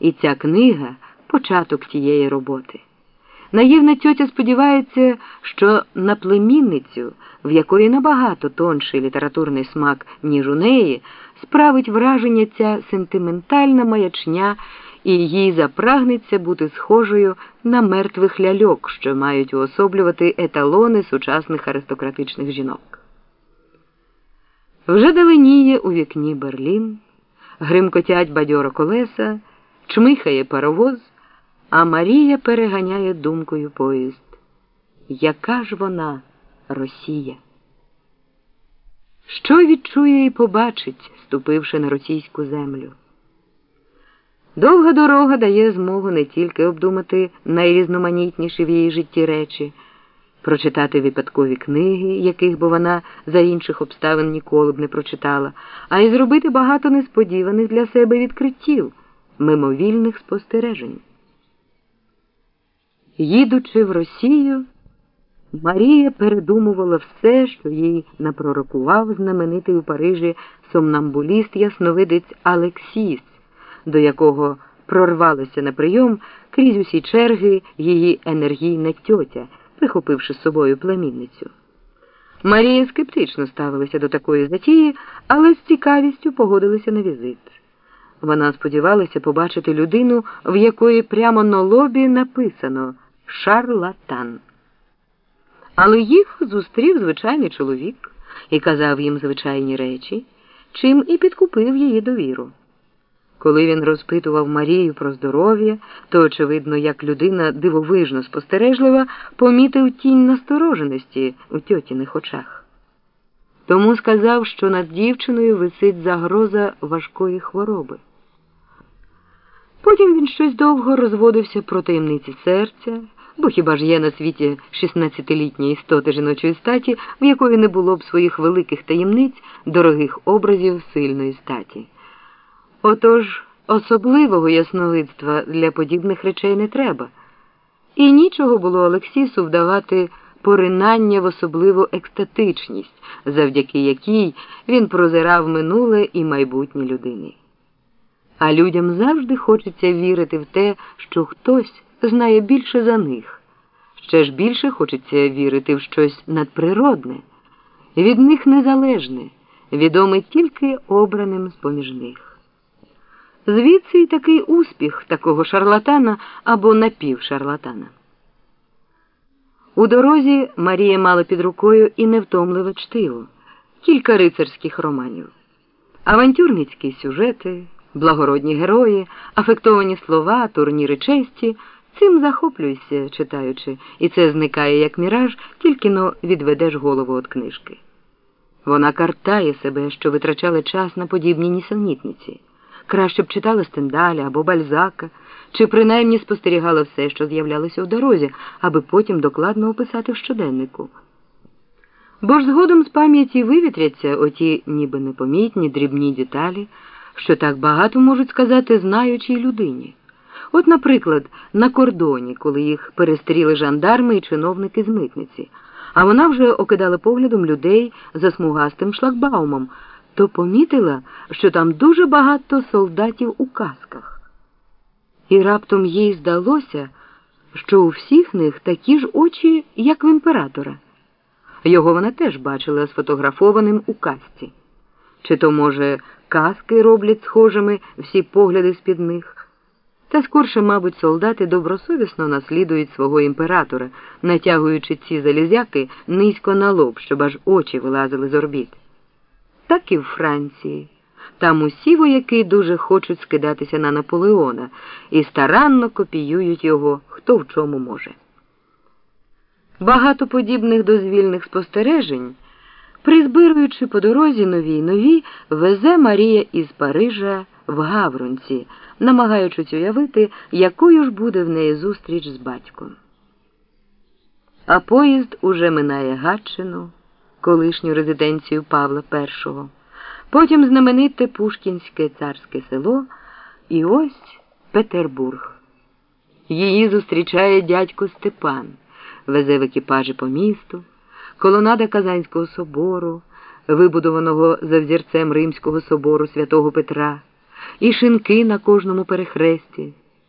І ця книга початок тієї роботи. Наївна тьотя сподівається, що на племінницю, в якої набагато тонший літературний смак, ніж у неї, справить враження ця сентиментальна маячня, і їй запрагнеться бути схожою на мертвих ляльок, що мають уособлювати еталони сучасних аристократичних жінок. Вже даленіє у вікні Берлін, гримкотять бадьоро колеса, чмихає паровоз, а Марія переганяє думкою поїзд. Яка ж вона Росія? Що відчує і побачить, ступивши на російську землю? Довга дорога дає змогу не тільки обдумати найрізноманітніші в її житті речі прочитати випадкові книги, яких би вона за інших обставин ніколи б не прочитала, а й зробити багато несподіваних для себе відкриттів, мимовільних спостережень. Їдучи в Росію, Марія передумувала все, що їй напророкував знаменитий у Парижі сомнамбуліст ясновидець Алексіс, до якого прорвалася на прийом крізь усі черги її енергійна тьотя прихопивши з собою племінницю. Марія скептично ставилася до такої затії, але з цікавістю погодилася на візит. Вона сподівалася побачити людину, в якої прямо на лобі написано шарлатан. Але їх зустрів звичайний чоловік і казав їм звичайні речі, чим і підкупив її довіру. Коли він розпитував Марію про здоров'я, то, очевидно, як людина дивовижно спостережлива, помітив тінь настороженості у тьотіних очах. Тому сказав, що над дівчиною висить загроза важкої хвороби. Потім він щось довго розводився про таємниці серця, бо хіба ж є на світі 16-літня істоти жіночої статі, в якої не було б своїх великих таємниць, дорогих образів сильної статі. Отож особливого ясновидства для подібних речей не треба. І нічого було Олексісу вдавати поринання в особливу екстатичність, завдяки якій він прозирав минуле і майбутнє людини. А людям завжди хочеться вірити в те, що хтось знає більше за них. Ще ж більше хочеться вірити в щось надприродне, від них незалежне, відоме тільки обраним з поміж них. Звідси й такий успіх такого шарлатана або напівшарлатана. У дорозі Марія мала під рукою і невтомливе чтиво, кілька рицарських романів, авантюрницькі сюжети, благородні герої, афектовані слова, турніри честі. Цим захоплюйся, читаючи, і це зникає як міраж, тільки но відведеш голову від книжки. Вона картає себе, що витрачали час на подібні нісенітниці. Краще б читала Стендаля або Бальзака, чи принаймні спостерігала все, що з'являлося в дорозі, аби потім докладно описати в щоденнику. Бо ж згодом з пам'яті вивітряться оті ніби непомітні дрібні деталі, що так багато можуть сказати знаючій людині. От, наприклад, на кордоні, коли їх перестріли жандарми і чиновники з митниці, а вона вже окидала поглядом людей за смугастим шлагбаумом то помітила, що там дуже багато солдатів у касках. І раптом їй здалося, що у всіх них такі ж очі, як в імператора. Його вона теж бачила сфотографованим у касці. Чи то, може, каски роблять схожими всі погляди з під них? Та скорше, мабуть, солдати добросовісно наслідують свого імператора, натягуючи ці залізяки низько на лоб, щоб аж очі вилазили з орбіт так і в Франції. Там усі вояки дуже хочуть скидатися на Наполеона і старанно копіюють його хто в чому може. Багато подібних дозвільних спостережень, призбируючи по дорозі нові й нові, везе Марія із Парижа в Гавронці, намагаючись уявити, якою ж буде в неї зустріч з батьком. А поїзд уже минає Гатчину колишню резиденцію Павла І, потім знамените Пушкінське царське село і ось Петербург. Її зустрічає дядько Степан, везе в екіпажі по місту, колонада Казанського собору, вибудованого за взірцем Римського собору святого Петра. і шинки на кожному перехресті.